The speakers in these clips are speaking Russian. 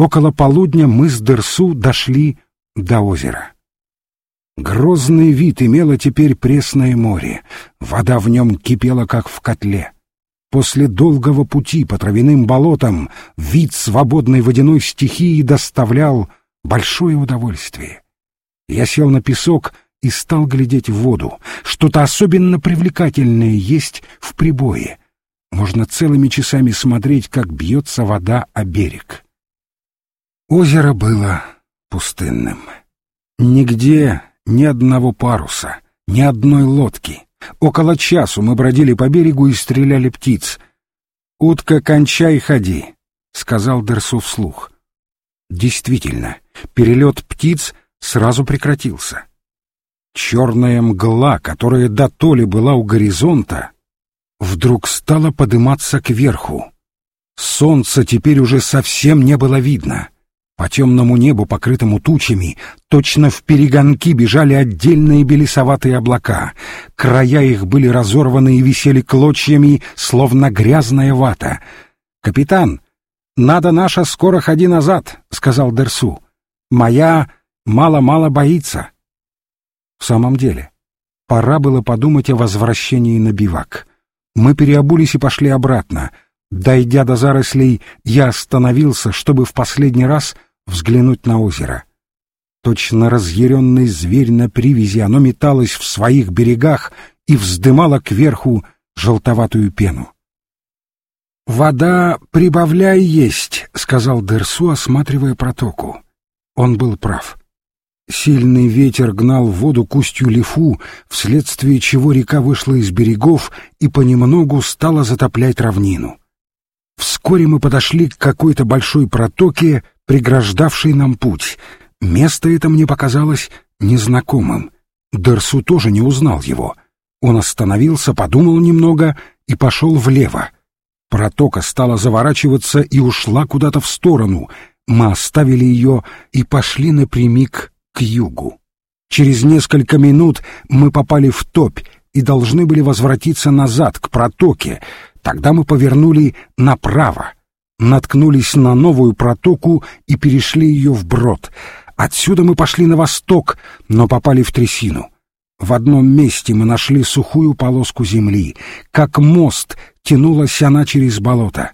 Около полудня мы с Дерсу дошли до озера. Грозный вид имело теперь пресное море, вода в нем кипела, как в котле. После долгого пути по травяным болотам вид свободной водяной стихии доставлял большое удовольствие. Я сел на песок и стал глядеть в воду. Что-то особенно привлекательное есть в прибое. Можно целыми часами смотреть, как бьется вода о берег. Озеро было пустынным. Нигде ни одного паруса, ни одной лодки. Около часу мы бродили по берегу и стреляли птиц. «Утка, кончай, ходи», — сказал Дерсу вслух. Действительно, перелет птиц сразу прекратился. Черная мгла, которая до толи была у горизонта, вдруг стала подниматься кверху. Солнца теперь уже совсем не было видно — по темному небу, покрытому тучами, точно в перегонки бежали отдельные белесоватые облака. Края их были разорваны и висели клочьями, словно грязная вата. «Капитан, надо наша скоро ходи назад», — сказал Дерсу. «Моя мало-мало боится». В самом деле, пора было подумать о возвращении на бивак. Мы переобулись и пошли обратно. Дойдя до зарослей, я остановился, чтобы в последний раз — взглянуть на озеро. Точно разъяренный зверь на привязи, оно металось в своих берегах и вздымало кверху желтоватую пену. «Вода прибавляй есть», — сказал Дерсу, осматривая протоку. Он был прав. Сильный ветер гнал воду к устью Лифу, вследствие чего река вышла из берегов и понемногу стала затоплять равнину. Вскоре мы подошли к какой-то большой протоке, преграждавшей нам путь. Место это мне показалось незнакомым. Дерсу тоже не узнал его. Он остановился, подумал немного и пошел влево. Протока стала заворачиваться и ушла куда-то в сторону. Мы оставили ее и пошли напрямик к югу. Через несколько минут мы попали в топь и должны были возвратиться назад, к протоке, Тогда мы повернули направо, наткнулись на новую протоку и перешли ее вброд. Отсюда мы пошли на восток, но попали в трясину. В одном месте мы нашли сухую полоску земли. Как мост тянулась она через болото.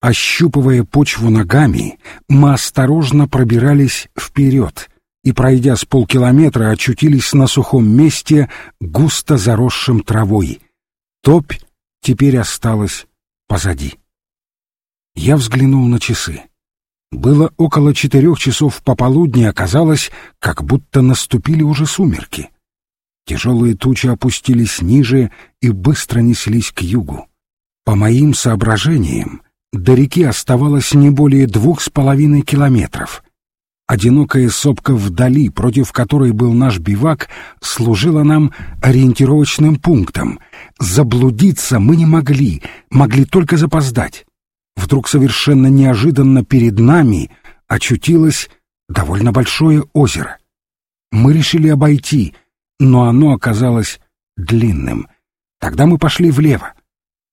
Ощупывая почву ногами, мы осторожно пробирались вперед и, пройдя с полкилометра, очутились на сухом месте, густо заросшим травой. Топь теперь осталось позади. Я взглянул на часы. Было около четырех часов пополудни, оказалось, как будто наступили уже сумерки. Тяжелые тучи опустились ниже и быстро неслись к югу. По моим соображениям, до реки оставалось не более двух с половиной километров. Одинокая сопка вдали, против которой был наш бивак, служила нам ориентировочным пунктом. Заблудиться мы не могли, могли только запоздать. Вдруг совершенно неожиданно перед нами очутилось довольно большое озеро. Мы решили обойти, но оно оказалось длинным. Тогда мы пошли влево.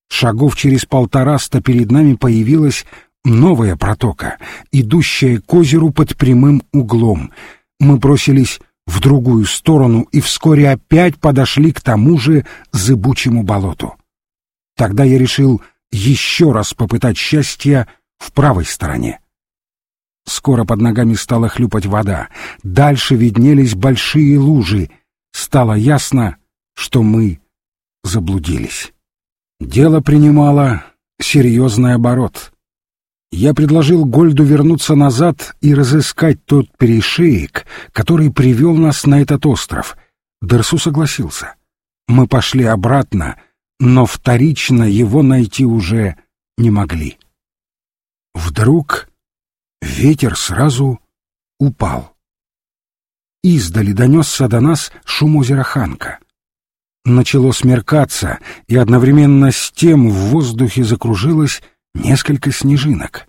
Шагов через полтораста перед нами появилась новая протока, идущая к озеру под прямым углом. Мы бросились в другую сторону и вскоре опять подошли к тому же зыбучему болоту. Тогда я решил еще раз попытать счастье в правой стороне. Скоро под ногами стала хлюпать вода, дальше виднелись большие лужи. Стало ясно, что мы заблудились. Дело принимало серьезный оборот я предложил Гольду вернуться назад и разыскать тот перешеек, который привел нас на этот остров. Дерсу согласился. Мы пошли обратно, но вторично его найти уже не могли. Вдруг ветер сразу упал. Издали донесся до нас шум озера Ханка. Начало смеркаться, и одновременно с тем в воздухе закружилось несколько снежинок.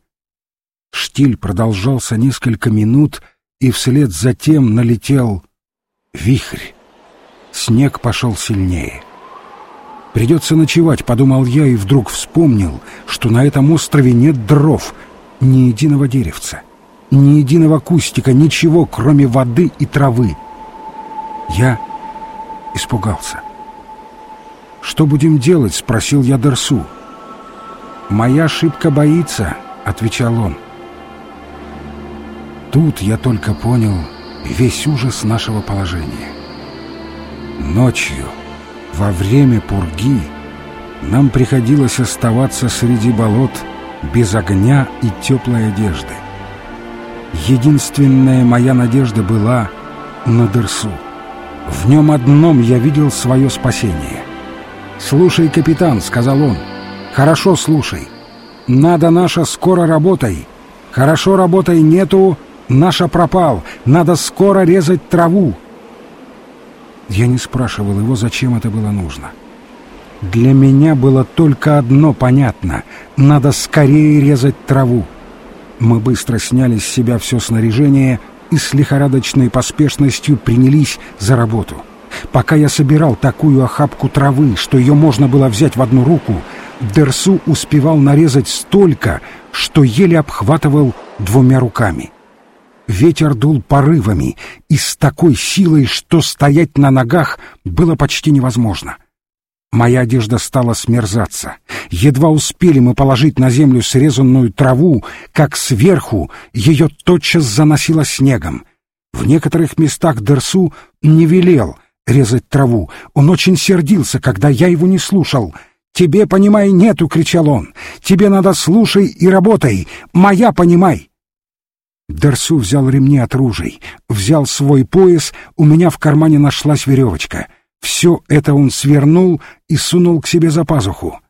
Штиль продолжался несколько минут, и вслед за тем налетел вихрь. Снег пошел сильнее. «Придется ночевать», — подумал я, и вдруг вспомнил, что на этом острове нет дров. ни единого деревца, ни единого кустика, ничего, кроме воды и травы. Я испугался. «Что будем делать?» — спросил я Дерсу. «Моя ошибка боится», — отвечал он. Тут я только понял весь ужас нашего положения. Ночью, во время пурги, нам приходилось оставаться среди болот без огня и теплой одежды. Единственная моя надежда была на Дерсу. В нем одном я видел свое спасение. «Слушай, капитан», — сказал он, — «хорошо слушай. Надо наша скоро работай. Хорошо работай нету, наша пропал. Надо скоро резать траву». Я не спрашивал его, зачем это было нужно. Для меня было только одно понятно — надо скорее резать траву. Мы быстро сняли с себя все снаряжение и с лихорадочной поспешностью принялись за работу. Пока я собирал такую охапку травы, что ее можно было взять в одну руку, Дерсу успевал нарезать столько, что еле обхватывал двумя руками. Ветер дул порывами и с такой силой, что стоять на ногах было почти невозможно. Моя одежда стала смерзаться. Едва успели мы положить на землю срезанную траву, как сверху ее тотчас заносило снегом. В некоторых местах Дерсу не велел резать траву. Он очень сердился, когда я его не слушал. «Тебе, понимай, нету!» — кричал он. «Тебе надо слушай и работай! Моя, понимай!» Дерсу взял ремни от ружей, взял свой пояс, у меня в кармане нашлась веревочка — все это он свернул и сунул к себе за пазуху.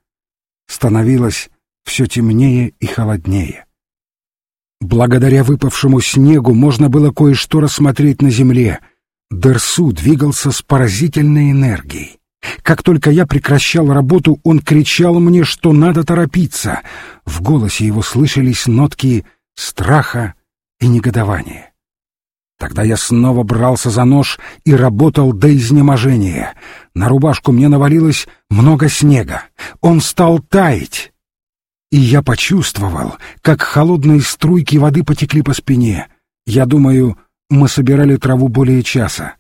Становилось все темнее и холоднее. Благодаря выпавшему снегу можно было кое-что рассмотреть на земле. Дерсу двигался с поразительной энергией. Как только я прекращал работу, он кричал мне, что надо торопиться. В голосе его слышались нотки страха и негодования. Тогда я снова брался за нож и работал до изнеможения. На рубашку мне навалилось много снега. Он стал таять. И я почувствовал, как холодные струйки воды потекли по спине. Я думаю, мы собирали траву более часа.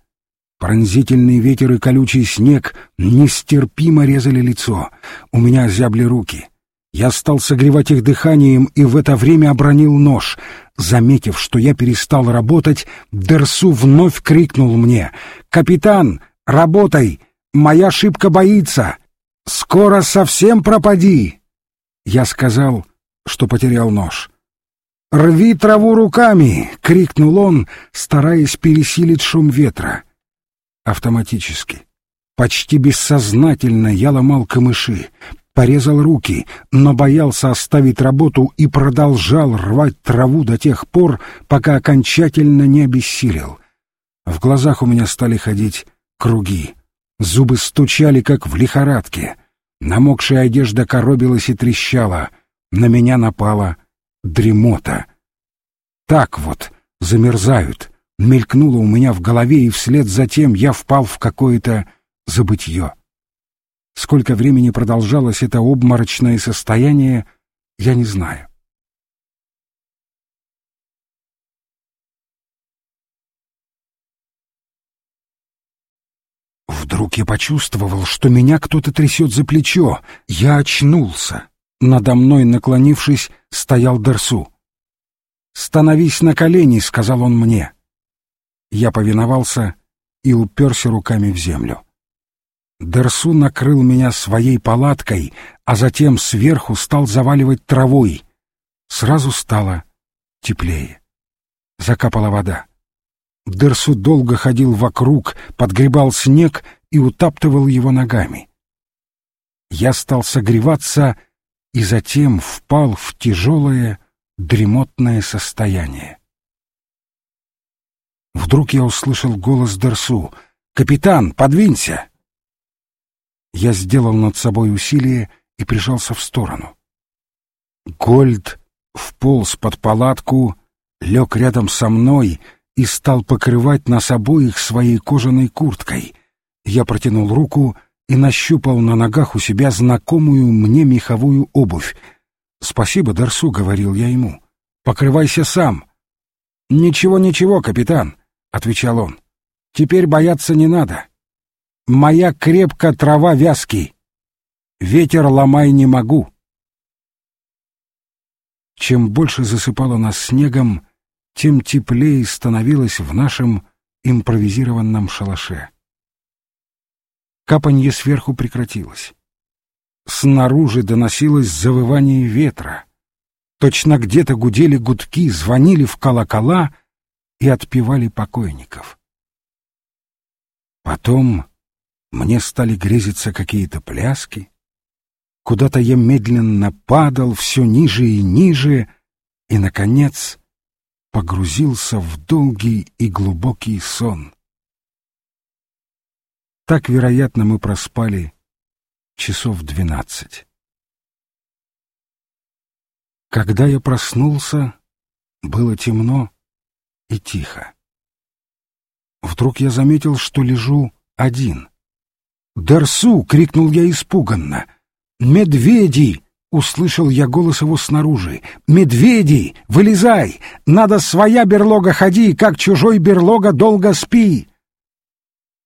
Пронзительный ветер и колючий снег нестерпимо резали лицо. У меня озябли руки. Я стал согревать их дыханием и в это время обронил нож. Заметив, что я перестал работать, Дерсу вновь крикнул мне. «Капитан, работай! Моя ошибка боится! Скоро совсем пропади!» Я сказал, что потерял нож. «Рви траву руками!» — крикнул он, стараясь пересилить шум ветра. Автоматически, почти бессознательно я ломал камыши, порезал руки, но боялся оставить работу и продолжал рвать траву до тех пор, пока окончательно не обессилел. В глазах у меня стали ходить круги. Зубы стучали, как в лихорадке. Намокшая одежда коробилась и трещала. На меня напала дремота. Так вот замерзают. Мелькнуло у меня в голове, и вслед за тем я впал в какое-то забытье. Сколько времени продолжалось это обморочное состояние, я не знаю. Вдруг я почувствовал, что меня кто-то трясет за плечо. Я очнулся. Надо мной, наклонившись, стоял Дерсу. «Становись на колени», — сказал он мне. Я повиновался и уперся руками в землю. Дерсу накрыл меня своей палаткой, а затем сверху стал заваливать травой. Сразу стало теплее. Закапала вода. Дерсу долго ходил вокруг, подгребал снег и утаптывал его ногами. Я стал согреваться и затем впал в тяжелое дремотное состояние. Вдруг я услышал голос Дерсу. «Капитан, подвинься!» Я сделал над собой усилие и прижался в сторону. Гольд вполз под палатку, лег рядом со мной и стал покрывать нас обоих своей кожаной курткой. Я протянул руку и нащупал на ногах у себя знакомую мне меховую обувь. «Спасибо, Дарсу», — говорил я ему. покрывайся сам». «Ничего, ничего, капитан», — отвечал он. «Теперь бояться не надо. Моя крепко трава вязкий. Ветер ломай не могу». Чем больше засыпало нас снегом, тем теплее становилось в нашем импровизированном шалаше. Капанье сверху прекратилось. Снаружи доносилось завывание ветра. Точно где-то гудели гудки, звонили в колокола и отпевали покойников. Потом мне стали грезиться какие-то пляски. Куда-то я медленно падал все ниже и ниже, и, наконец, погрузился в долгий и глубокий сон. Так, вероятно, мы проспали часов двенадцать. Когда я проснулся, было темно и тихо. Вдруг я заметил, что лежу один. «Дерсу!» — крикнул я испуганно. «Медведи!» — услышал я голос его снаружи. «Медведи! Вылезай! Надо своя берлога ходи, как чужой берлога долго спи!»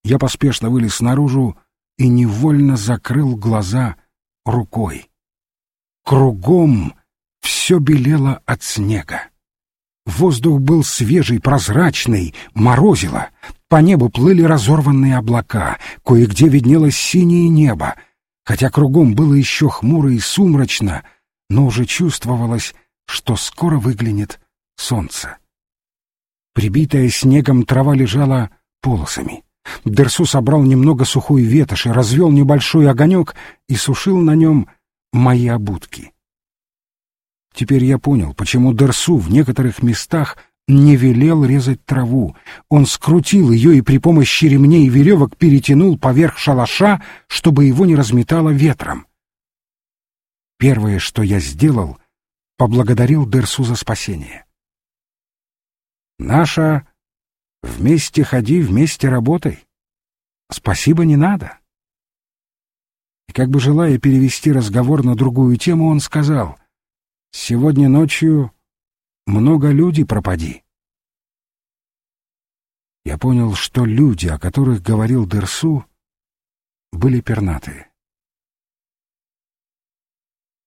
Я поспешно вылез наружу и невольно закрыл глаза рукой. Кругом все белело от снега. Воздух был свежий, прозрачный, морозило. По небу плыли разорванные облака, кое-где виднелось синее небо. Хотя кругом было еще хмуро и сумрачно, но уже чувствовалось, что скоро выглянет солнце. Прибитая снегом трава лежала полосами. Дерсу собрал немного сухой ветоши, развел небольшой огонек и сушил на нем мои обутки. Теперь я понял, почему Дерсу в некоторых местах не велел резать траву. Он скрутил ее и при помощи ремней и веревок перетянул поверх шалаша, чтобы его не разметало ветром. Первое, что я сделал, поблагодарил Дерсу за спасение. Наша «Вместе ходи, вместе работай. Спасибо не надо». И как бы желая перевести разговор на другую тему, он сказал, «Сегодня ночью много людей пропади». Я понял, что люди, о которых говорил Дерсу, были пернатые.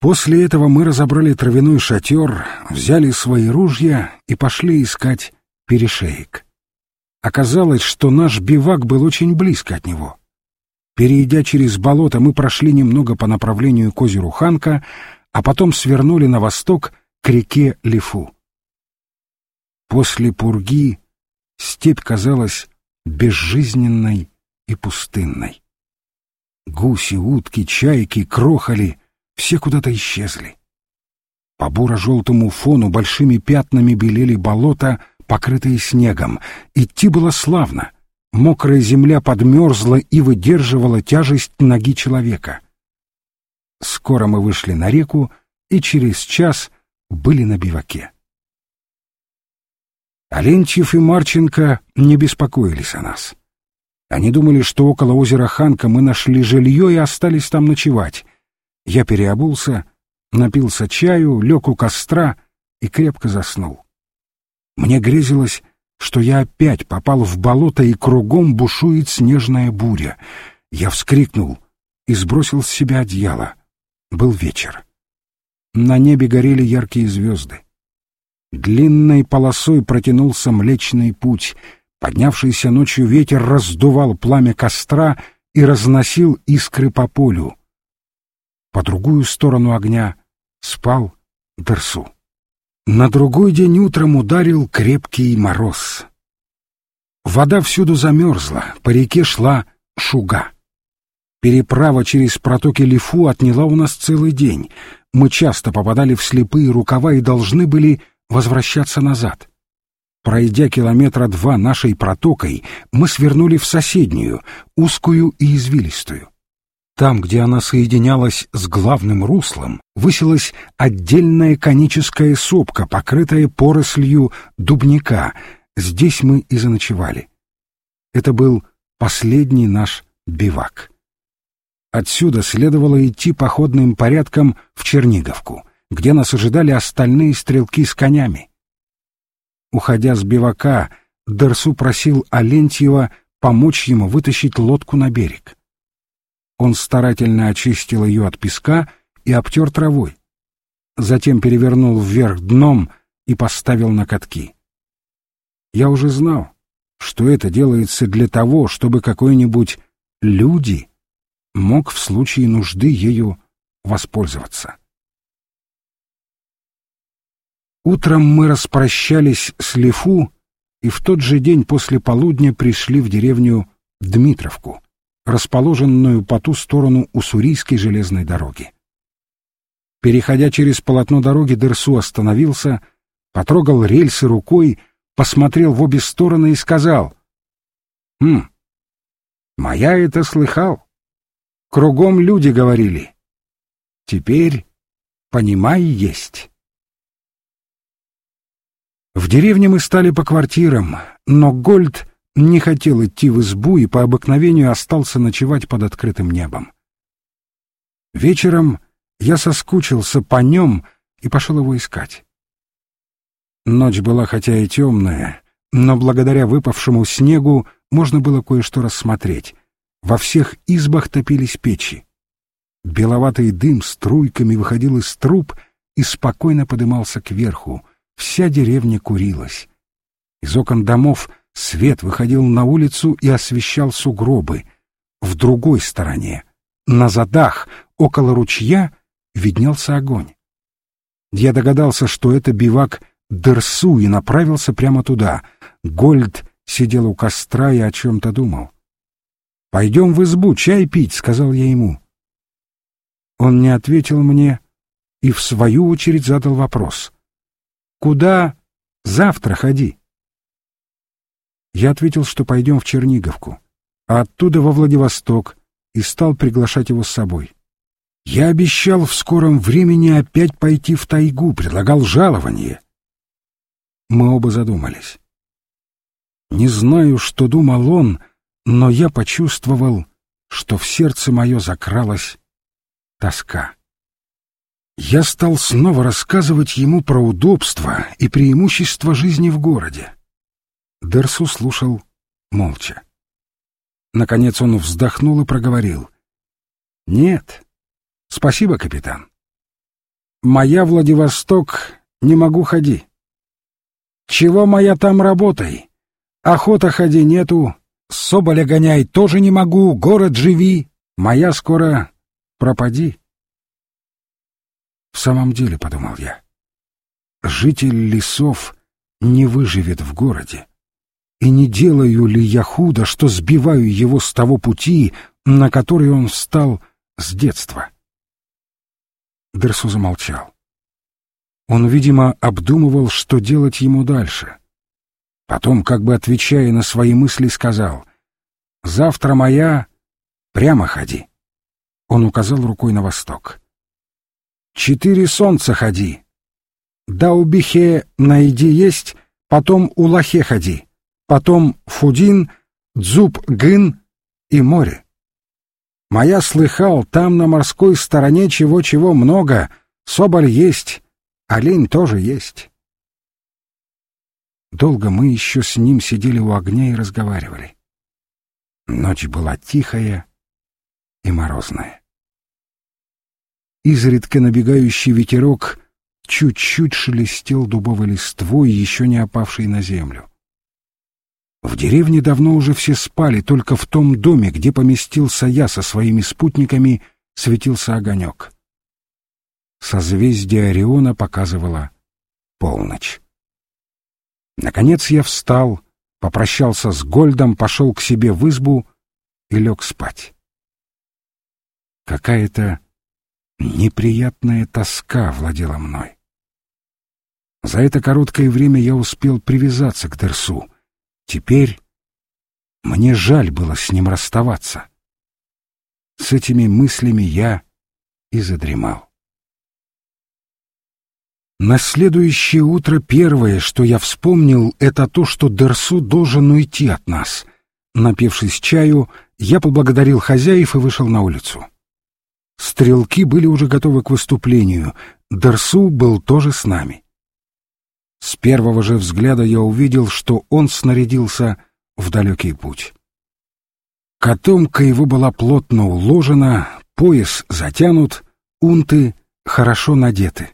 После этого мы разобрали травяной шатер, взяли свои ружья и пошли искать перешеек. Оказалось, что наш бивак был очень близко от него. Перейдя через болото, мы прошли немного по направлению к озеру Ханка, а потом свернули на восток к реке Лифу. После пурги степь казалась безжизненной и пустынной. Гуси, утки, чайки, крохали — все куда-то исчезли. По буро-желтому фону большими пятнами белели болота — покрытые снегом. Идти было славно. Мокрая земля подмерзла и выдерживала тяжесть ноги человека. Скоро мы вышли на реку и через час были на биваке. Оленчев и Марченко не беспокоились о нас. Они думали, что около озера Ханка мы нашли жилье и остались там ночевать. Я переобулся, напился чаю, лег у костра и крепко заснул. Мне грезилось, что я опять попал в болото и кругом бушует снежная буря. Я вскрикнул и сбросил с себя одеяло. Был вечер. На небе горели яркие звезды. Длинной полосой протянулся Млечный Путь. Поднявшийся ночью ветер раздувал пламя костра и разносил искры по полю. По другую сторону огня спал Дерсу. На другой день утром ударил крепкий мороз. Вода всюду замерзла, по реке шла шуга. Переправа через протоки Лифу отняла у нас целый день. Мы часто попадали в слепые рукава и должны были возвращаться назад. Пройдя километра два нашей протокой, мы свернули в соседнюю, узкую и извилистую. Там, где она соединялась с главным руслом, высилась отдельная коническая сопка, покрытая порослью дубника. Здесь мы и заночевали. Это был последний наш бивак. Отсюда следовало идти походным порядком в Черниговку. где нас ожидали остальные стрелки с конями. Уходя с бивака, Дерсу просил Алентьева помочь ему вытащить лодку на берег. Он старательно очистил ее от песка и обтер травой. Затем перевернул вверх дном и поставил на катки. Я уже знал, что это делается для того, чтобы какой-нибудь «люди» мог в случае нужды ею воспользоваться. Утром мы распрощались с Лифу и в тот же день после полудня пришли в деревню Дмитровку, расположенную по ту сторону Уссурийской железной дороги. Переходя через полотно дороги, Дерсу остановился, потрогал рельсы рукой, посмотрел в обе стороны и сказал, «Хм, моя это слыхал. Кругом люди говорили. Теперь, понимай, есть». В деревне мы стали по квартирам, но Гольд не хотел идти в избу и по обыкновению остался ночевать под открытым небом. Вечером я соскучился по нем и пошел его искать. Ночь была хотя и темная, но благодаря выпавшему снегу можно было кое-что рассмотреть. Во всех избах топились печи. Беловатый дым струйками выходил из труб и спокойно подымался кверху — Вся деревня курилась. Из окон домов свет выходил на улицу и освещал сугробы. В другой стороне, на задах, около ручья, виднелся огонь. Я догадался, что это бивак Дерсу, и направился прямо туда. Гольд сидел у костра и о чем-то думал. «Пойдем в избу, чай пить», — сказал я ему. Он не ответил мне и в свою очередь задал вопрос. Куда завтра ходи? Я ответил, что пойдем в Черниговку, а оттуда во Владивосток, и стал приглашать его с собой. Я обещал в скором времени опять пойти в тайгу, предлагал жалование. Мы оба задумались. Не знаю, что думал он, но я почувствовал, что в сердце мое закралась тоска. Я стал снова рассказывать ему про удобства и преимущества жизни в городе. Дерсу слушал молча. Наконец он вздохнул и проговорил. «Нет, спасибо, капитан. Моя Владивосток не могу ходи. Чего моя там работай? Охота ходи нету, соболя гоняй тоже не могу, город живи, моя скоро пропади». В самом деле, — подумал я, — житель лесов не выживет в городе. И не делаю ли я худо, что сбиваю его с того пути, на который он встал с детства? Дерсу замолчал. Он, видимо, обдумывал, что делать ему дальше. Потом, как бы отвечая на свои мысли, сказал, «Завтра моя, прямо ходи». Он указал рукой на восток. Четыре солнца ходи. Да у Бихе найди есть, потом у Лахе ходи, потом Фудин, Дзуб Гын и море. Моя слыхал, там на морской стороне чего-чего много, соболь есть, олень тоже есть. Долго мы еще с ним сидели у огня и разговаривали. Ночь была тихая и морозная. Изредка набегающий ветерок чуть-чуть шелестел дубовой листвой, еще не опавшей на землю. В деревне давно уже все спали, только в том доме, где поместился я со своими спутниками, светился огонек. Созвездие Ориона показывало полночь. Наконец я встал, попрощался с Гольдом, пошел к себе в избу и лег спать. Какая-то Неприятная тоска владела мной. За это короткое время я успел привязаться к Дерсу. Теперь мне жаль было с ним расставаться. С этими мыслями я и задремал. На следующее утро первое, что я вспомнил, это то, что Дерсу должен уйти от нас. Напившись чаю, я поблагодарил хозяев и вышел на улицу. Стрелки были уже готовы к выступлению. Дерсу был тоже с нами. С первого же взгляда я увидел, что он снарядился в далекий путь. Котомка его была плотно уложена, пояс затянут, унты хорошо надеты.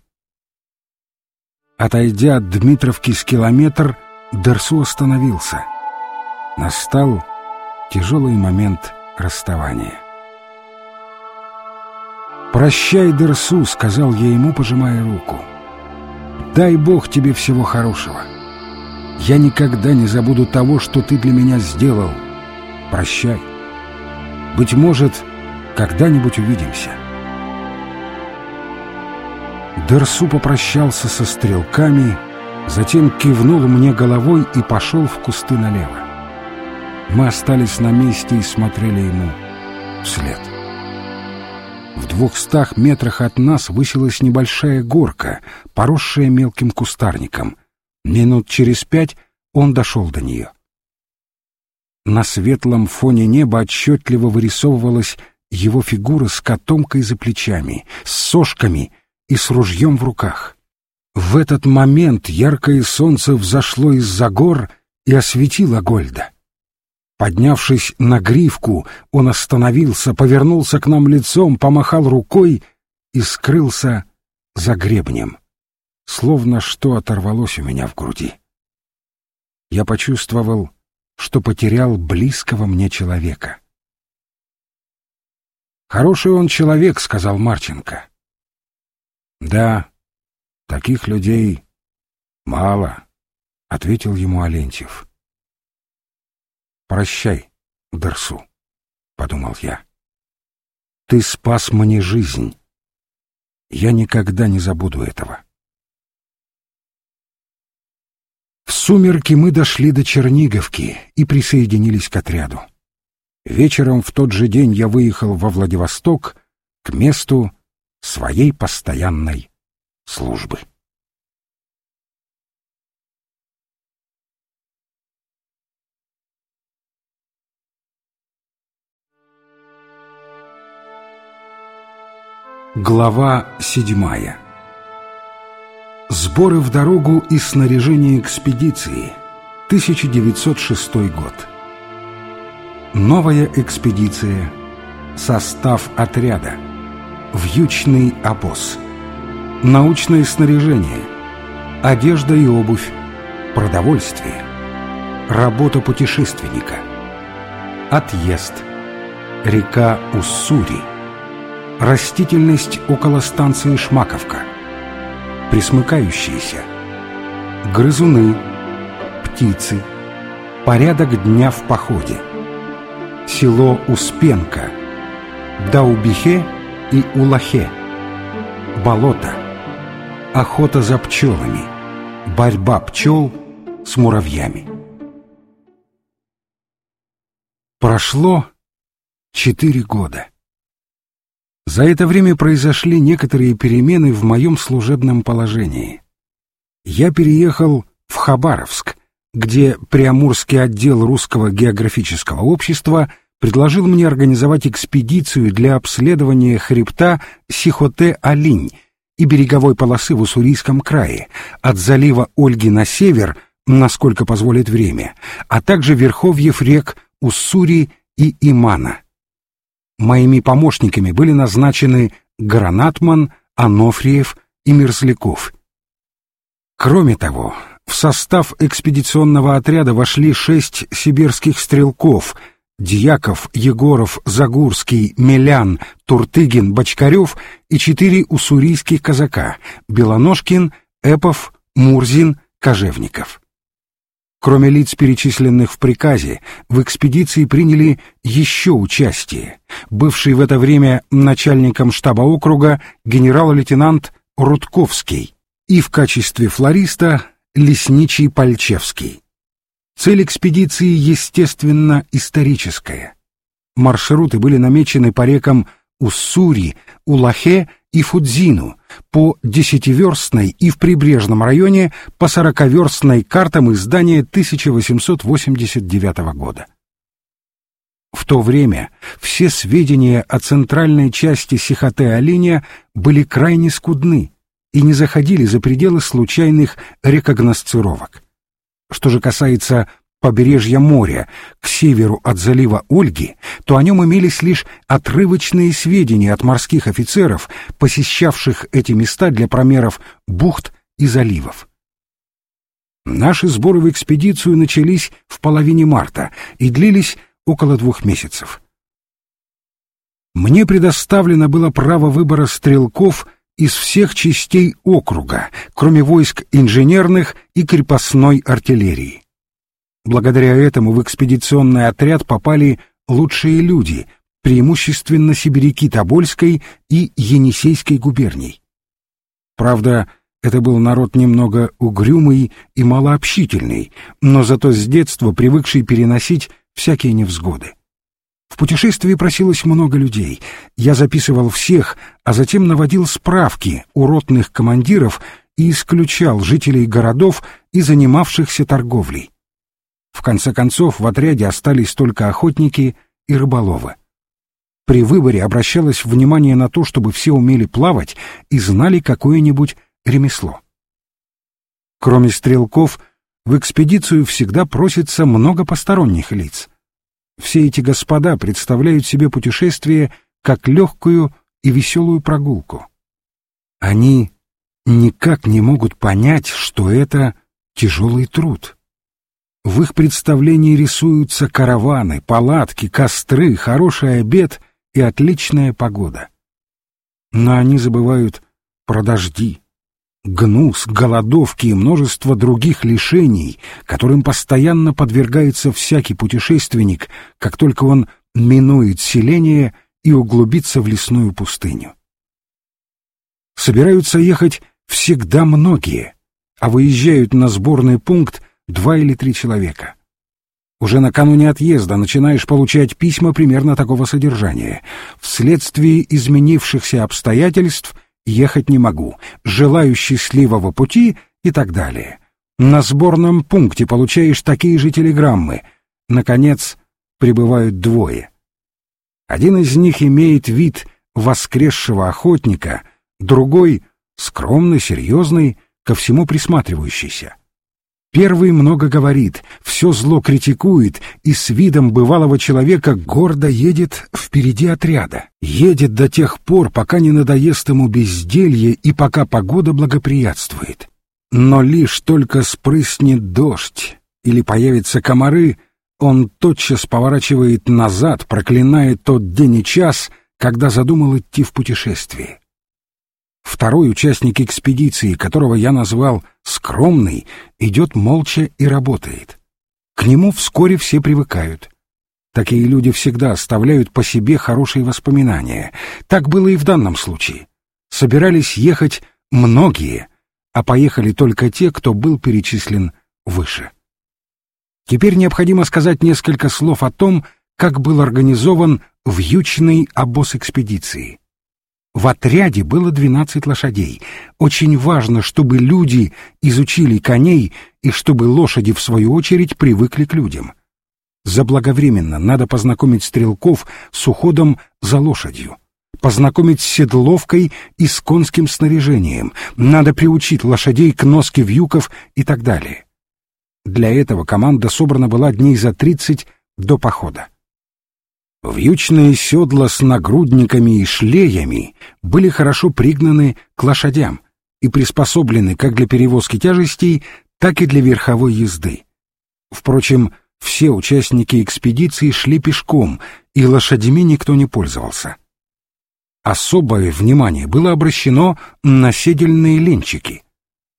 Отойдя от Дмитровки с километр, Дерсу остановился. Настал тяжелый момент расставания. «Прощай, Дерсу», — сказал я ему, пожимая руку. «Дай Бог тебе всего хорошего. Я никогда не забуду того, что ты для меня сделал. Прощай. Быть может, когда-нибудь увидимся». Дерсу попрощался со стрелками, затем кивнул мне головой и пошел в кусты налево. Мы остались на месте и смотрели ему вслед. В двухстах метрах от нас высилась небольшая горка, поросшая мелким кустарником. Минут через пять он дошел до нее. На светлом фоне неба отчетливо вырисовывалась его фигура с котомкой за плечами, с сошками — и с ружьем в руках. В этот момент яркое солнце взошло из-за гор и осветило Гольда. Поднявшись на гривку, он остановился, повернулся к нам лицом, помахал рукой и скрылся за гребнем, словно что оторвалось у меня в груди. Я почувствовал, что потерял близкого мне человека. «Хороший он человек», — сказал Марченко. Да, таких людей мало, ответил ему Алентьев. Прощай, Дерсу, подумал я. Ты спас мне жизнь. Я никогда не забуду этого. В сумерки мы дошли до Черниговки и присоединились к отряду. Вечером в тот же день я выехал во Владивосток к месту, своей постоянной службы. Глава седьмая. Сборы в дорогу и снаряжение экспедиции. 1906 год. Новая экспедиция. Состав отряда вьючный обоз, научное снаряжение, одежда и обувь, продовольствие, работа путешественника, отъезд, река Уссури, растительность около станции Шмаковка, присмыкающиеся, грызуны, птицы, порядок дня в походе, село Успенка, Даубихе – и Улахе, болото, охота за пчелами, борьба пчел с муравьями. Прошло четыре года. За это время произошли некоторые перемены в моем служебном положении. Я переехал в Хабаровск, где Приамурский отдел Русского географического общества – предложил мне организовать экспедицию для обследования хребта Сихоте-Алинь и береговой полосы в Уссурийском крае, от залива Ольги на север, насколько позволит время, а также верховьев рек Уссури и Имана. Моими помощниками были назначены Гранатман, Анофриев и Мерзляков. Кроме того, в состав экспедиционного отряда вошли шесть сибирских стрелков — Дьяков, Егоров, Загурский, Мелян, Туртыгин, Бочкарев и четыре уссурийских казака — Белоножкин, Эпов, Мурзин, Кожевников. Кроме лиц, перечисленных в приказе, в экспедиции приняли еще участие бывший в это время начальником штаба округа генерал-лейтенант Рудковский и в качестве флориста лесничий Пальчевский. Цель экспедиции, естественно, историческая. Маршруты были намечены по рекам Уссури, Улахе и Фудзину, по десятиверстной и в прибрежном районе по сороковерстной картам издания 1889 года. В то время все сведения о центральной части Сихоте-Алиня были крайне скудны и не заходили за пределы случайных рекогносцировок. Что же касается побережья моря к северу от залива Ольги, то о нем имелись лишь отрывочные сведения от морских офицеров, посещавших эти места для промеров бухт и заливов. Наши сборы в экспедицию начались в половине марта и длились около двух месяцев. Мне предоставлено было право выбора стрелков из всех частей округа, кроме войск инженерных и крепостной артиллерии. Благодаря этому в экспедиционный отряд попали лучшие люди, преимущественно сибиряки Тобольской и Енисейской губерний. Правда, это был народ немного угрюмый и малообщительный, но зато с детства привыкший переносить всякие невзгоды. В путешествии просилось много людей. Я записывал всех, а затем наводил справки у ротных командиров и исключал жителей городов и занимавшихся торговлей. В конце концов, в отряде остались только охотники и рыболовы. При выборе обращалось внимание на то, чтобы все умели плавать и знали какое-нибудь ремесло. Кроме стрелков, в экспедицию всегда просится много посторонних лиц. Все эти господа представляют себе путешествие как легкую и веселую прогулку. Они никак не могут понять, что это тяжелый труд. В их представлении рисуются караваны, палатки, костры, хороший обед и отличная погода. Но они забывают про дожди, гнус, голодовки и множество других лишений, которым постоянно подвергается всякий путешественник, как только он минует селение и углубится в лесную пустыню. Собираются ехать всегда многие, а выезжают на сборный пункт два или три человека. Уже накануне отъезда начинаешь получать письма примерно такого содержания. Вследствие изменившихся обстоятельств ехать не могу, желаю счастливого пути и так далее. На сборном пункте получаешь такие же телеграммы. Наконец, прибывают двое. Один из них имеет вид воскресшего охотника, другой — скромный, серьезный, ко всему присматривающийся. Первый много говорит, все зло критикует и с видом бывалого человека гордо едет впереди отряда. Едет до тех пор, пока не надоест ему безделье и пока погода благоприятствует. Но лишь только спрыснет дождь или появятся комары, он тотчас поворачивает назад, проклиная тот день и час, когда задумал идти в путешествие. Второй участник экспедиции, которого я назвал «скромный», идет молча и работает. К нему вскоре все привыкают. Такие люди всегда оставляют по себе хорошие воспоминания. Так было и в данном случае. Собирались ехать многие, а поехали только те, кто был перечислен выше. Теперь необходимо сказать несколько слов о том, как был организован вьючный обоз экспедиции. В отряде было двенадцать лошадей. Очень важно, чтобы люди изучили коней и чтобы лошади, в свою очередь, привыкли к людям. Заблаговременно надо познакомить стрелков с уходом за лошадью, познакомить с седловкой и с конским снаряжением, надо приучить лошадей к носке вьюков и так далее. Для этого команда собрана была дней за тридцать до похода. Вьючные седла с нагрудниками и шлеями были хорошо пригнаны к лошадям и приспособлены как для перевозки тяжестей, так и для верховой езды. Впрочем, все участники экспедиции шли пешком, и лошадьми никто не пользовался. Особое внимание было обращено на седельные ленчики.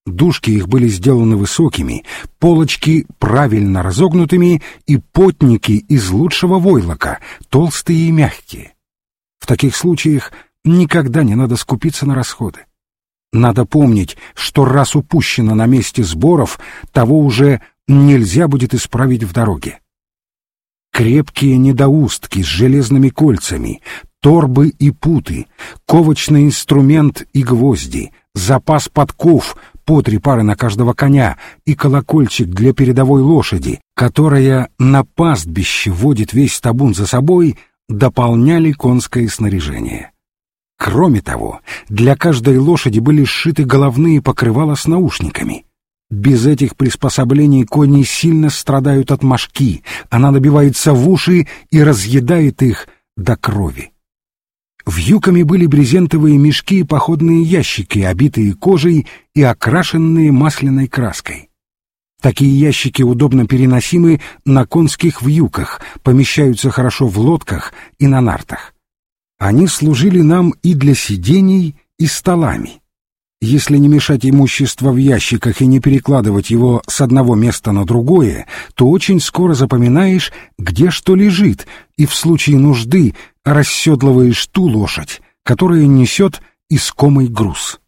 Дужки их были сделаны высокими, полочки правильно разогнутыми и потники из лучшего войлока, толстые и мягкие. В таких случаях никогда не надо скупиться на расходы. Надо помнить, что раз упущено на месте сборов, того уже нельзя будет исправить в дороге. Крепкие недоустки с железными кольцами, торбы и путы, ковочный инструмент и гвозди, запас подков, по три пары на каждого коня и колокольчик для передовой лошади, которая на пастбище водит весь табун за собой, дополняли конское снаряжение. Кроме того, для каждой лошади были сшиты головные покрывала с наушниками. Без этих приспособлений кони сильно страдают от мошки, она набивается в уши и разъедает их до крови. Вьюками были брезентовые мешки и походные ящики, обитые кожей и окрашенные масляной краской. Такие ящики удобно переносимы на конских вьюках, помещаются хорошо в лодках и на нартах. Они служили нам и для сидений, и столами. Если не мешать имущество в ящиках и не перекладывать его с одного места на другое, то очень скоро запоминаешь, где что лежит, и в случае нужды расседлываешь ту лошадь, которая несет искомый груз.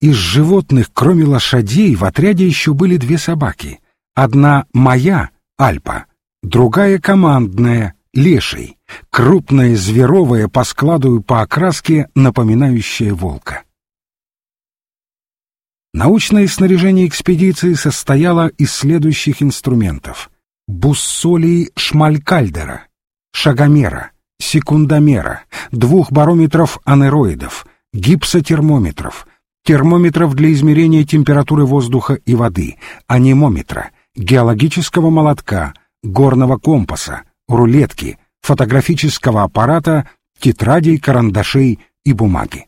Из животных, кроме лошадей, в отряде еще были две собаки. Одна моя, Альпа, другая командная, Леший, крупная зверовая по складу и по окраске, напоминающая волка. Научное снаряжение экспедиции состояло из следующих инструментов. Буссолей шмалькальдера, шагомера, секундомера, двух барометров анероидов, гипсотермометров, термометров для измерения температуры воздуха и воды, анемометра, геологического молотка, горного компаса, рулетки, фотографического аппарата, тетрадей, карандашей и бумаги.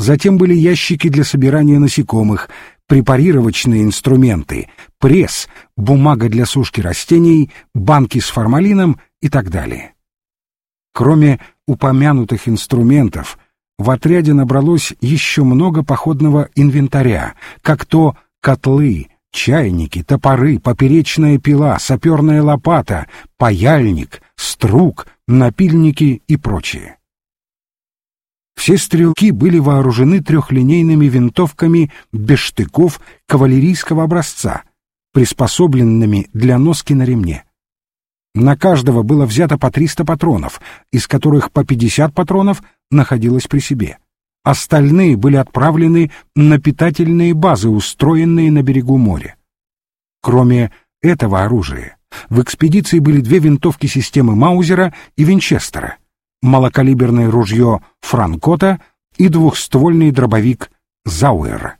Затем были ящики для собирания насекомых, препарировочные инструменты, пресс, бумага для сушки растений, банки с формалином и так далее. Кроме упомянутых инструментов – в отряде набралось еще много походного инвентаря, как то котлы, чайники, топоры, поперечная пила, саперная лопата, паяльник, струк, напильники и прочее. Все стрелки были вооружены трехлинейными винтовками без штыков кавалерийского образца, приспособленными для носки на ремне. На каждого было взято по 300 патронов, из которых по 50 патронов находилось при себе. Остальные были отправлены на питательные базы, устроенные на берегу моря. Кроме этого оружия, в экспедиции были две винтовки системы Маузера и Винчестера, малокалиберное ружье Франкота и двухствольный дробовик Зауэра.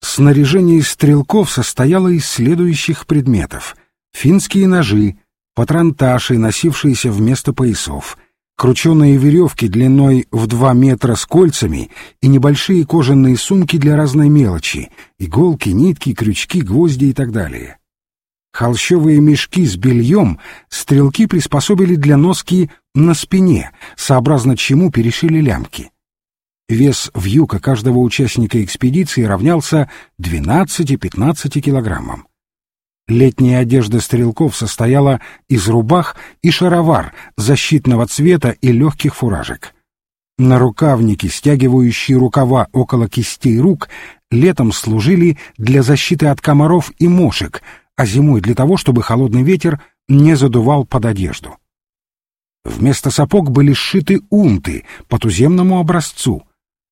Снаряжение стрелков состояло из следующих предметов. Финские ножи, патронташи, носившиеся вместо поясов, крученые веревки длиной в два метра с кольцами и небольшие кожаные сумки для разной мелочи, иголки, нитки, крючки, гвозди и так далее. Холщовые мешки с бельем стрелки приспособили для носки на спине, сообразно чему перешили лямки. Вес вьюка каждого участника экспедиции равнялся 12-15 килограммам. Летняя одежда стрелков состояла из рубах и шаровар защитного цвета и легких фуражек. Нарукавники, стягивающие рукава около кистей рук, летом служили для защиты от комаров и мошек, а зимой для того, чтобы холодный ветер не задувал под одежду. Вместо сапог были сшиты унты по туземному образцу.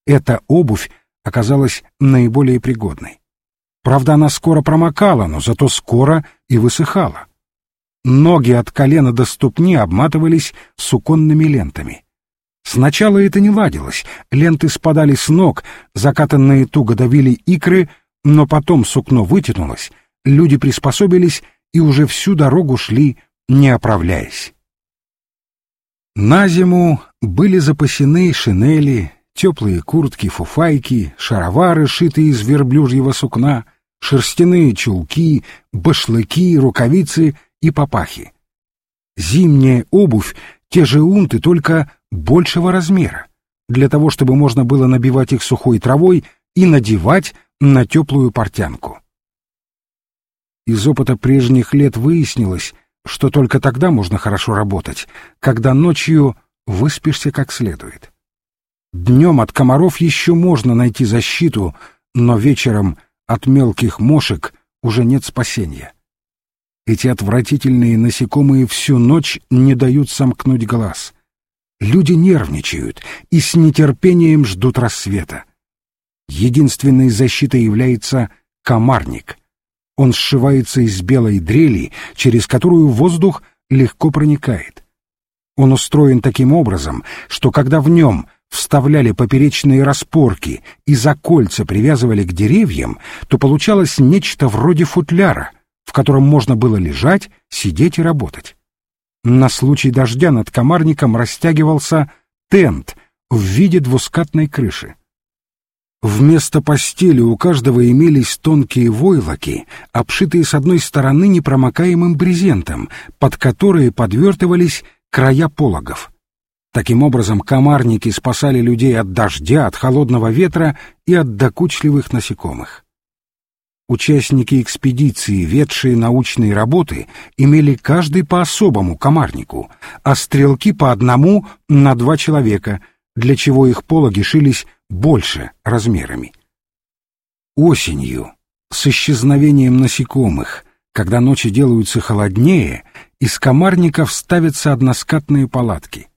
Эта обувь оказалась наиболее пригодной. Правда, она скоро промокала, но зато скоро и высыхала. Ноги от колена до ступни обматывались суконными лентами. Сначала это не ладилось, ленты спадали с ног, закатанные туго давили икры, но потом сукно вытянулось, люди приспособились и уже всю дорогу шли, не оправляясь. На зиму были запасены шинели, теплые куртки, фуфайки, шаровары, шитые из верблюжьего сукна — шерстяные чулки, башлыки, рукавицы и папахи. Зимняя обувь, те же унты, только большего размера, для того, чтобы можно было набивать их сухой травой и надевать на теплую портянку. Из опыта прежних лет выяснилось, что только тогда можно хорошо работать, когда ночью выспишься как следует. Днем от комаров еще можно найти защиту, но вечером от мелких мошек уже нет спасения. Эти отвратительные насекомые всю ночь не дают сомкнуть глаз. Люди нервничают и с нетерпением ждут рассвета. Единственной защитой является комарник. Он сшивается из белой дрели, через которую воздух легко проникает. Он устроен таким образом, что когда в нем вставляли поперечные распорки и за кольца привязывали к деревьям, то получалось нечто вроде футляра, в котором можно было лежать, сидеть и работать. На случай дождя над комарником растягивался тент в виде двускатной крыши. Вместо постели у каждого имелись тонкие войлоки, обшитые с одной стороны непромокаемым брезентом, под которые подвертывались края пологов. Таким образом, комарники спасали людей от дождя, от холодного ветра и от докучливых насекомых. Участники экспедиции, ведшие научные работы, имели каждый по особому комарнику, а стрелки по одному на два человека, для чего их пологи шились больше размерами. Осенью, с исчезновением насекомых, когда ночи делаются холоднее, из комарников ставятся односкатные палатки.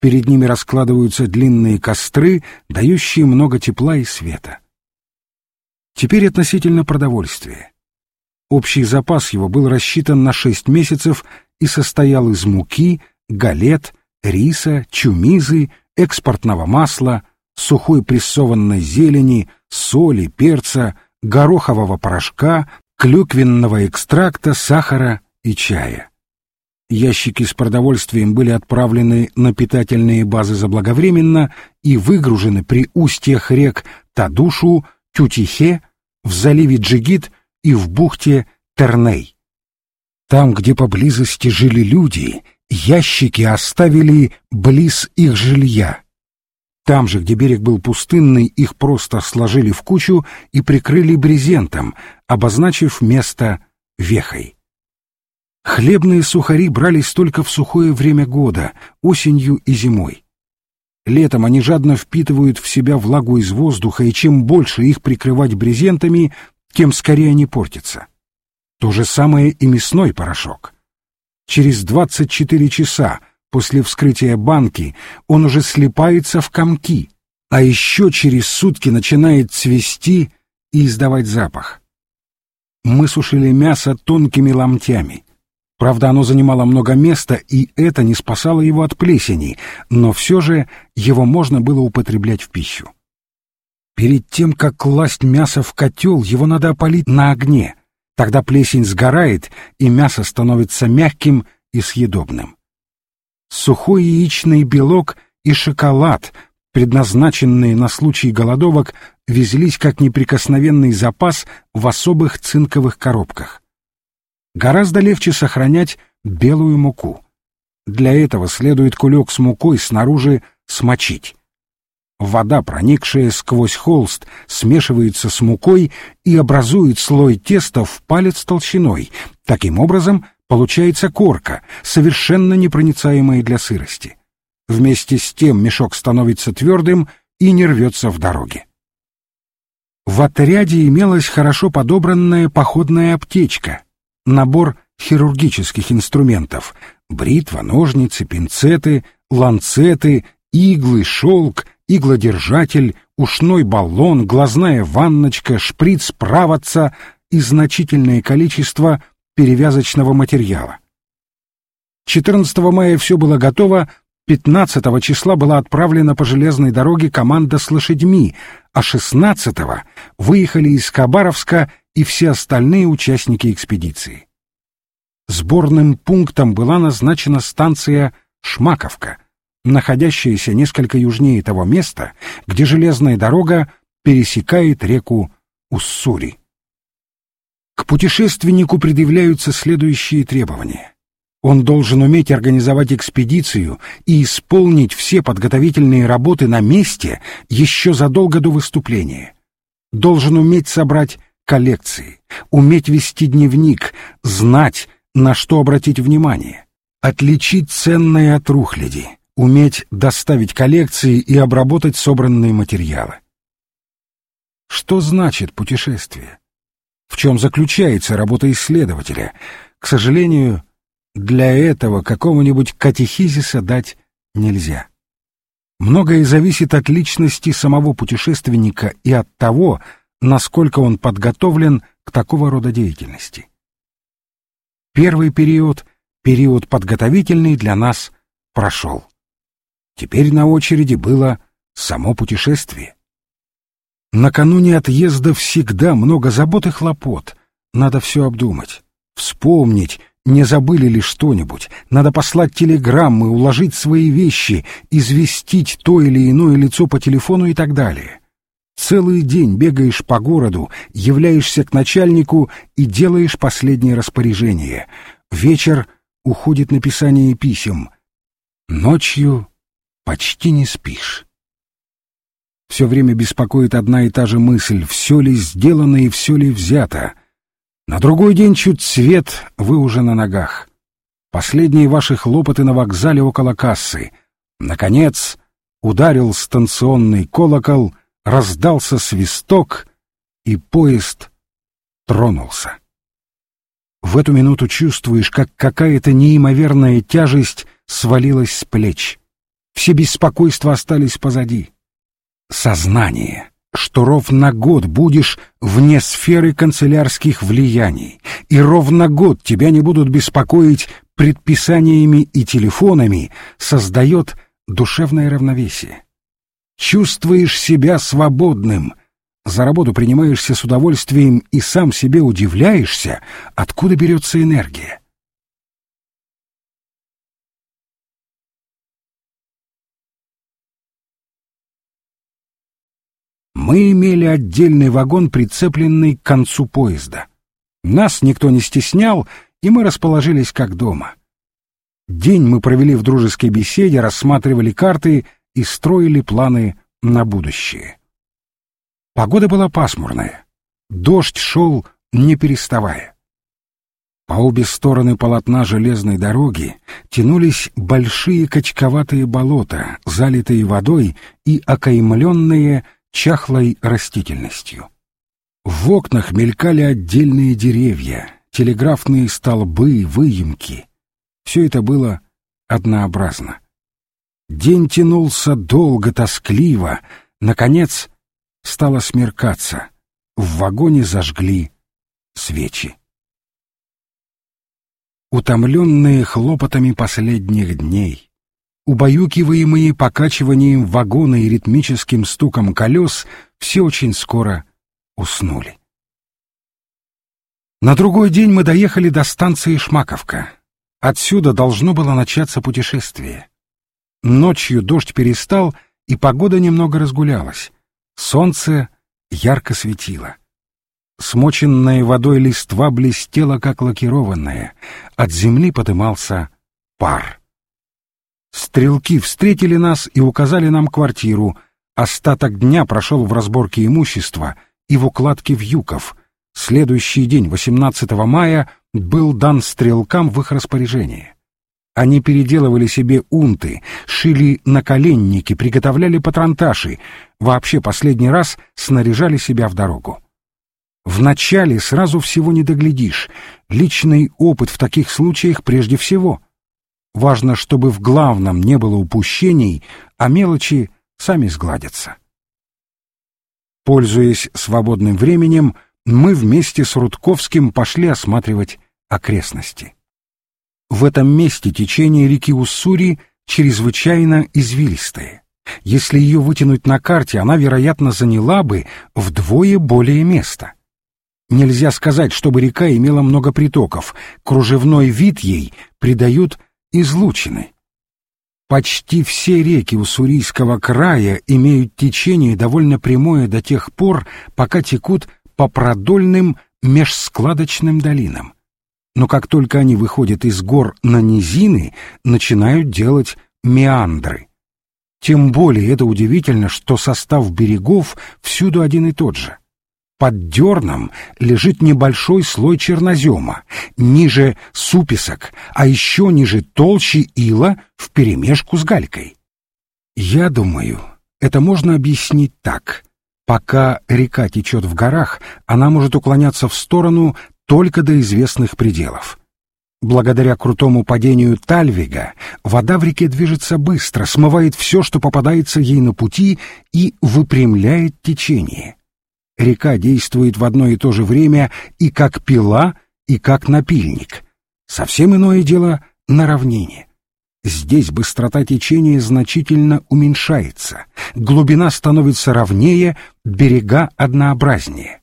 Перед ними раскладываются длинные костры, дающие много тепла и света. Теперь относительно продовольствия. Общий запас его был рассчитан на шесть месяцев и состоял из муки, галет, риса, чумизы, экспортного масла, сухой прессованной зелени, соли, перца, горохового порошка, клюквенного экстракта, сахара и чая. Ящики с продовольствием были отправлены на питательные базы заблаговременно и выгружены при устьях рек Тадушу, Тютихе, в заливе Джигит и в бухте Терней. Там, где поблизости жили люди, ящики оставили близ их жилья. Там же, где берег был пустынный, их просто сложили в кучу и прикрыли брезентом, обозначив место вехой. Хлебные сухари брались только в сухое время года, осенью и зимой. Летом они жадно впитывают в себя влагу из воздуха, и чем больше их прикрывать брезентами, тем скорее они портятся. То же самое и мясной порошок. Через 24 часа после вскрытия банки он уже слипается в комки, а еще через сутки начинает цвести и издавать запах. Мы сушили мясо тонкими ломтями. Правда, оно занимало много места, и это не спасало его от плесени, но все же его можно было употреблять в пищу. Перед тем, как класть мясо в котел, его надо опалить на огне. Тогда плесень сгорает, и мясо становится мягким и съедобным. Сухой яичный белок и шоколад, предназначенные на случай голодовок, везлись как неприкосновенный запас в особых цинковых коробках гораздо легче сохранять белую муку. Для этого следует кулек с мукой снаружи смочить. Вода, проникшая сквозь холст, смешивается с мукой и образует слой теста в палец толщиной. Таким образом, получается корка, совершенно непроницаемая для сырости. Вместе с тем мешок становится твердым и не рвется в дороге. В отряде имелась хорошо подобранная походная аптечка, набор хирургических инструментов — бритва, ножницы, пинцеты, ланцеты, иглы, шелк, иглодержатель, ушной баллон, глазная ванночка, шприц правоца и значительное количество перевязочного материала. 14 мая все было готово, 15 числа была отправлена по железной дороге команда с лошадьми, а 16 выехали из Хабаровска и все остальные участники экспедиции. Сборным пунктом была назначена станция Шмаковка, находящаяся несколько южнее того места, где железная дорога пересекает реку Уссури. К путешественнику предъявляются следующие требования. Он должен уметь организовать экспедицию и исполнить все подготовительные работы на месте еще задолго до выступления. Должен уметь собрать коллекции, уметь вести дневник, знать, на что обратить внимание, отличить ценное от рухляди, уметь доставить коллекции и обработать собранные материалы. Что значит путешествие? В чем заключается работа исследователя? К сожалению, для этого какого-нибудь катехизиса дать нельзя. Многое зависит от личности самого путешественника и от того, насколько он подготовлен к такого рода деятельности. Первый период, период подготовительный для нас, прошел. Теперь на очереди было само путешествие. Накануне отъезда всегда много забот и хлопот. Надо все обдумать, вспомнить, не забыли ли что-нибудь. Надо послать телеграммы, уложить свои вещи, известить то или иное лицо по телефону и так далее. Целый день бегаешь по городу, являешься к начальнику и делаешь последнее распоряжение. Вечер уходит на писание писем. Ночью почти не спишь. Все время беспокоит одна и та же мысль, все ли сделано и все ли взято. На другой день чуть свет, вы уже на ногах. Последние ваши хлопоты на вокзале около кассы. Наконец ударил станционный колокол, раздался свисток, и поезд тронулся. В эту минуту чувствуешь, как какая-то неимоверная тяжесть свалилась с плеч. Все беспокойства остались позади. Сознание, что ровно год будешь вне сферы канцелярских влияний, и ровно год тебя не будут беспокоить предписаниями и телефонами, создает душевное равновесие. Чувствуешь себя свободным, за работу принимаешься с удовольствием и сам себе удивляешься, откуда берется энергия. Мы имели отдельный вагон, прицепленный к концу поезда. Нас никто не стеснял, и мы расположились как дома. День мы провели в дружеской беседе, рассматривали карты и строили планы на будущее. Погода была пасмурная. Дождь шел, не переставая. По обе стороны полотна железной дороги тянулись большие качковатые болота, залитые водой и окаймленные чахлой растительностью. В окнах мелькали отдельные деревья, телеграфные столбы, выемки. Все это было однообразно. День тянулся долго, тоскливо. Наконец стало смеркаться. В вагоне зажгли свечи. Утомленные хлопотами последних дней, убаюкиваемые покачиванием вагона и ритмическим стуком колес, все очень скоро уснули. На другой день мы доехали до станции Шмаковка. Отсюда должно было начаться путешествие. Ночью дождь перестал, и погода немного разгулялась. Солнце ярко светило. Смоченная водой листва блестела, как лакированная. От земли подымался пар. Стрелки встретили нас и указали нам квартиру. Остаток дня прошел в разборке имущества и в укладке вьюков. Следующий день, 18 мая, был дан стрелкам в их распоряжение. Они переделывали себе унты, шили наколенники, приготовляли патронташи, вообще последний раз снаряжали себя в дорогу. Вначале сразу всего не доглядишь, личный опыт в таких случаях прежде всего — Важно, чтобы в главном не было упущений, а мелочи сами сгладятся. Пользуясь свободным временем, мы вместе с Рудковским пошли осматривать окрестности. В этом месте течение реки Уссури чрезвычайно извилистое. Если ее вытянуть на карте, она, вероятно, заняла бы вдвое более места. Нельзя сказать, чтобы река имела много притоков, кружевной вид ей придают излучины. Почти все реки Уссурийского края имеют течение довольно прямое до тех пор, пока текут по продольным межскладочным долинам. Но как только они выходят из гор на низины, начинают делать меандры. Тем более это удивительно, что состав берегов всюду один и тот же. Под дерном лежит небольшой слой чернозема, ниже суписок, а еще ниже толщи ила вперемешку с галькой. Я думаю, это можно объяснить так. Пока река течет в горах, она может уклоняться в сторону только до известных пределов. Благодаря крутому падению Тальвига вода в реке движется быстро, смывает все, что попадается ей на пути, и выпрямляет течение. Река действует в одно и то же время и как пила, и как напильник. Совсем иное дело на равнине. Здесь быстрота течения значительно уменьшается, глубина становится ровнее, берега однообразнее.